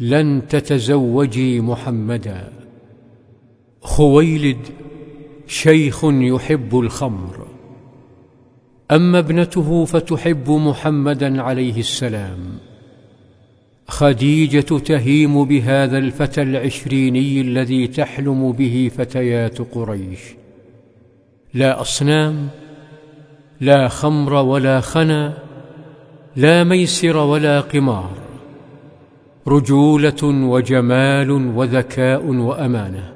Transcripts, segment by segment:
لن تتزوجي محمدا. خويلد شيخ يحب الخمر. أما ابنته فتحب محمدا عليه السلام. خديجة تهيم بهذا الفتى العشريني الذي تحلم به فتيات قريش. لا أصنام لا خمر ولا خنا لا ميسر ولا قمار. رجولة وجمال وذكاء وأمانة.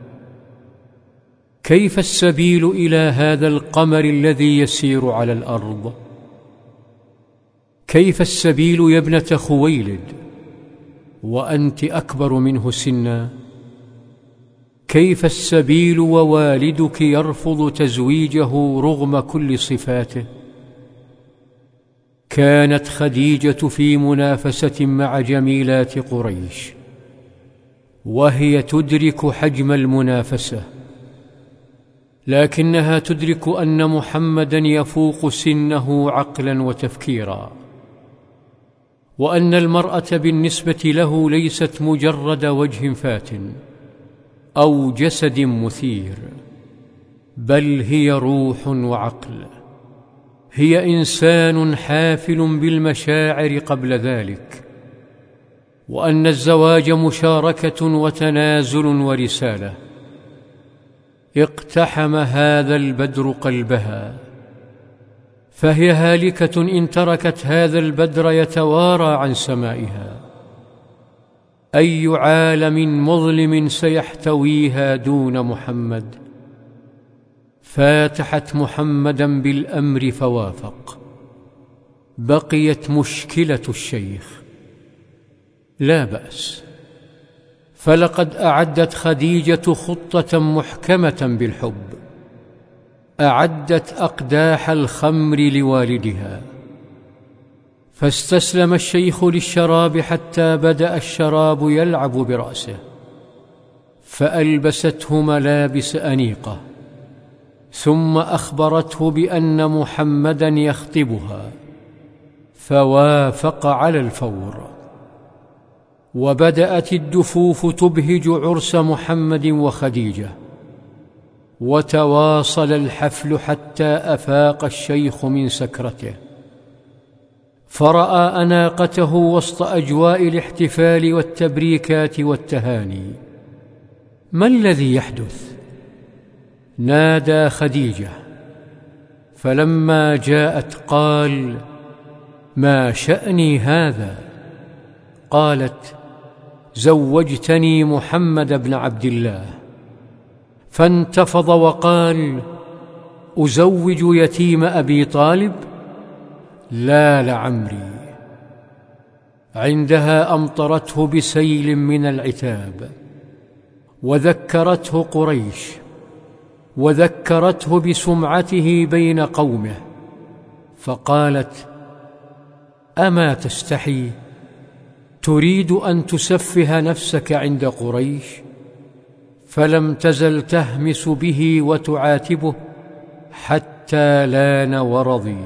كيف السبيل إلى هذا القمر الذي يسير على الأرض؟ كيف السبيل يا ابنة خويلد؟ وأنت أكبر منه سنا. كيف السبيل ووالدك يرفض تزويجه رغم كل صفاته؟ كانت خديجة في منافسة مع جميلات قريش وهي تدرك حجم المنافسة لكنها تدرك أن محمدا يفوق سنه عقلا وتفكيرا وأن المرأة بالنسبة له ليست مجرد وجه فات أو جسد مثير بل هي روح وعقل. هي إنسان حافل بالمشاعر قبل ذلك وأن الزواج مشاركة وتنازل ورسالة. اقتحم هذا البدر قلبها فهي هالكة إن تركت هذا البدر يتوارى عن سمائها. أي عالم مظلم سيحتويها دون محمد؟ فاتحت محمدا بالأمر فوافق. بقيت مشكلة الشيخ. لا بأس. فلقد أعدت خديجة خطة محكمة بالحب. أعدت أقداح الخمر لوالدها. فاستسلم الشيخ للشراب حتى بدأ الشراب يلعب برأسه. فألبسته ملابس أنيقة. ثم أخبرته بأن محمدا يخطبها فوافق على الفور. وبدأت الدفوف تبهج عرس محمد وخديجة وتواصل الحفل حتى أفاق الشيخ من سكرته. فرأى أناقته وسط أجواء الاحتفال والتبريكات والتهاني. ما الذي يحدث؟ نادى خديجة فلما جاءت قال ما شأني هذا؟ قالت زوجتني محمد بن عبد الله. فانتفض وقال أزوج يتيم أبي طالب؟ لا لعمري. عندها أمطرته بسيل من العتاب وذكرته قريش. وذكرته بسمعته بين قومه فقالت أما تستحي؟ تريد أن تسفه نفسك عند قريش؟ فلم تزل تهمس به وتعاتبه حتى لأن ورضي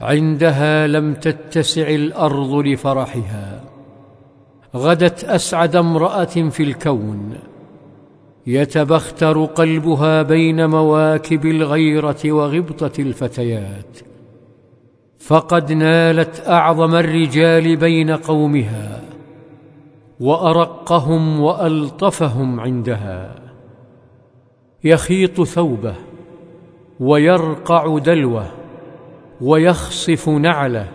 عندها لم تتسع الأرض لفرحها غدت أسعد امرأة في الكون. يتبختر قلبها بين مواكب الغيرة وغبطة الفتيات. فقد نالت أعظم الرجال بين قومها وأرقهم وألطفهم عندها. يخيط ثوبه ويرقع دلوه ويخصف نعله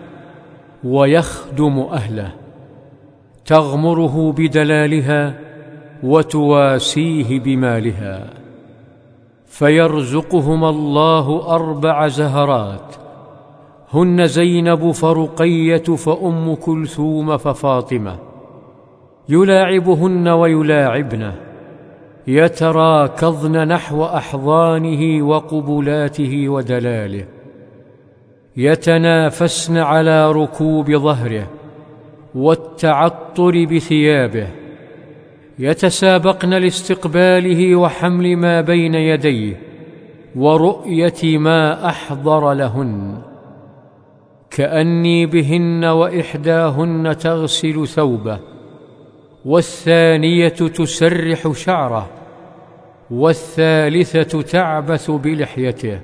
ويخدم أهله. تغمره بدلالها وتواسيه بمالها. فيرزقهما الله أربع زهرات. هن زينب فرقية فأم كلثوم ففاطمة. يلاعبهن ويلاعبنه. يتراكضن نحو أحضانه وقبلاته ودلاله. يتنافسن على ركوب ظهره والتعطر بثيابه. يتسابقن لاستقباله وحمل ما بين يديه ورؤية ما أحضر لهن. كأني بهن وإحداهن تغسل ثوبه والثانية تسرح شعره والثالثة تعبث بلحيته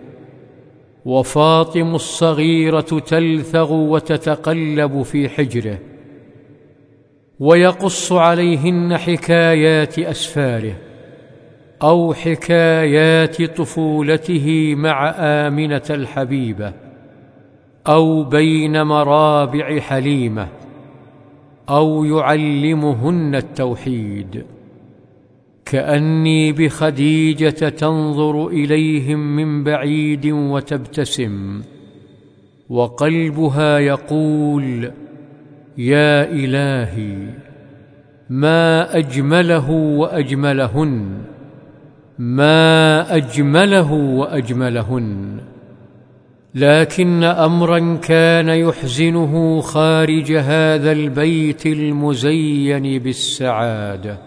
وفاطم الصغيرة تلثغ وتتقلب في حجره. ويقص عليهن حكايات أسفاره أو حكايات طفولته مع آمنة الحبيبة أو بين مرابع حليمة أو يعلمهن التوحيد. كأني بخديجة تنظر إليهم من بعيد وتبتسم وقلبها يقول يا إلهي ما أجمله وأجملهن ما أجمله وأجملهن. لكن امرا كان يحزنه خارج هذا البيت المزين بالسعادة.